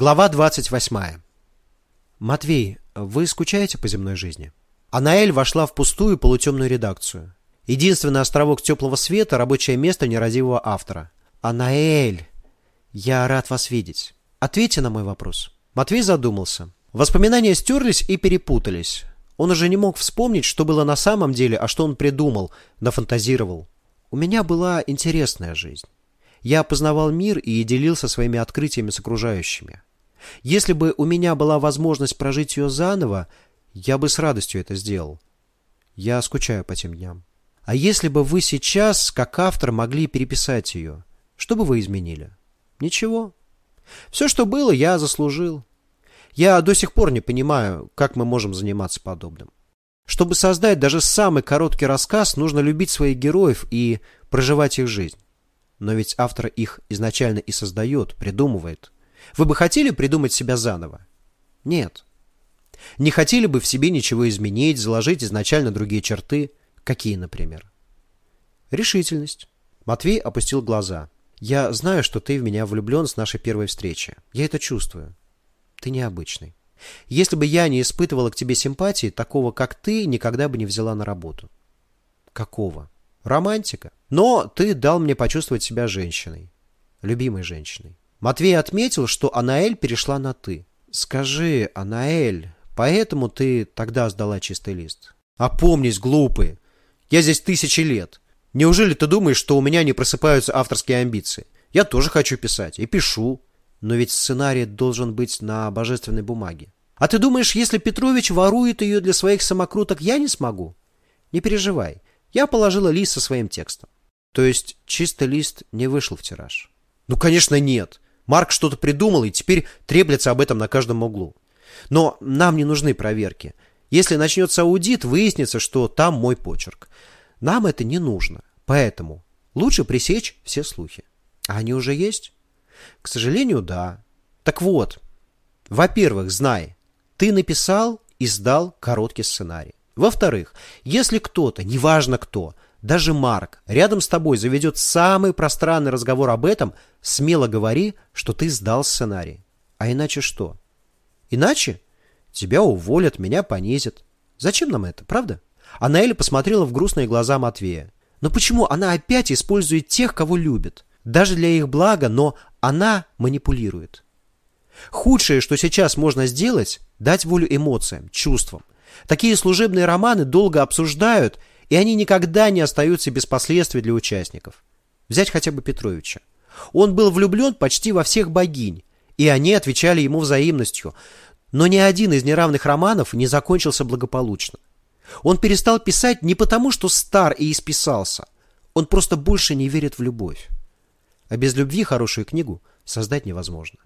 Глава 28. Матвей, вы скучаете по земной жизни? Анаэль вошла в пустую полутемную редакцию. Единственный островок теплого света – рабочее место нерадивого автора. Анаэль, я рад вас видеть. Ответьте на мой вопрос. Матвей задумался. Воспоминания стерлись и перепутались. Он уже не мог вспомнить, что было на самом деле, а что он придумал, нафантазировал. У меня была интересная жизнь. Я познавал мир и делился своими открытиями с окружающими. Если бы у меня была возможность прожить ее заново, я бы с радостью это сделал. Я скучаю по тем дням. А если бы вы сейчас, как автор, могли переписать ее, что бы вы изменили? Ничего. Все, что было, я заслужил. Я до сих пор не понимаю, как мы можем заниматься подобным. Чтобы создать даже самый короткий рассказ, нужно любить своих героев и проживать их жизнь. Но ведь автор их изначально и создает, придумывает. Вы бы хотели придумать себя заново? Нет. Не хотели бы в себе ничего изменить, заложить изначально другие черты? Какие, например? Решительность. Матвей опустил глаза. Я знаю, что ты в меня влюблен с нашей первой встречи. Я это чувствую. Ты необычный. Если бы я не испытывала к тебе симпатии, такого, как ты, никогда бы не взяла на работу. Какого? Романтика. Но ты дал мне почувствовать себя женщиной. Любимой женщиной. Матвей отметил, что Анаэль перешла на «ты». Скажи, Анаэль, поэтому ты тогда сдала чистый лист? Опомнись, глупый. Я здесь тысячи лет. Неужели ты думаешь, что у меня не просыпаются авторские амбиции? Я тоже хочу писать и пишу. Но ведь сценарий должен быть на божественной бумаге. А ты думаешь, если Петрович ворует ее для своих самокруток, я не смогу? Не переживай. Я положила лист со своим текстом. То есть чистый лист не вышел в тираж? Ну, конечно, нет. Марк что-то придумал и теперь треплется об этом на каждом углу. Но нам не нужны проверки. Если начнется аудит, выяснится, что там мой почерк. Нам это не нужно. Поэтому лучше пресечь все слухи. А они уже есть? К сожалению, да. Так вот, во-первых, знай, ты написал и сдал короткий сценарий. Во-вторых, если кто-то, неважно кто, даже Марк, рядом с тобой заведет самый пространный разговор об этом, смело говори, что ты сдал сценарий. А иначе что? Иначе тебя уволят, меня понизят. Зачем нам это, правда? Анаэля посмотрела в грустные глаза Матвея. Но почему она опять использует тех, кого любит? Даже для их блага, но она манипулирует. Худшее, что сейчас можно сделать, дать волю эмоциям, чувствам. Такие служебные романы долго обсуждают, и они никогда не остаются без последствий для участников. Взять хотя бы Петровича. Он был влюблен почти во всех богинь, и они отвечали ему взаимностью. Но ни один из неравных романов не закончился благополучно. Он перестал писать не потому, что стар и исписался. Он просто больше не верит в любовь. А без любви хорошую книгу создать невозможно.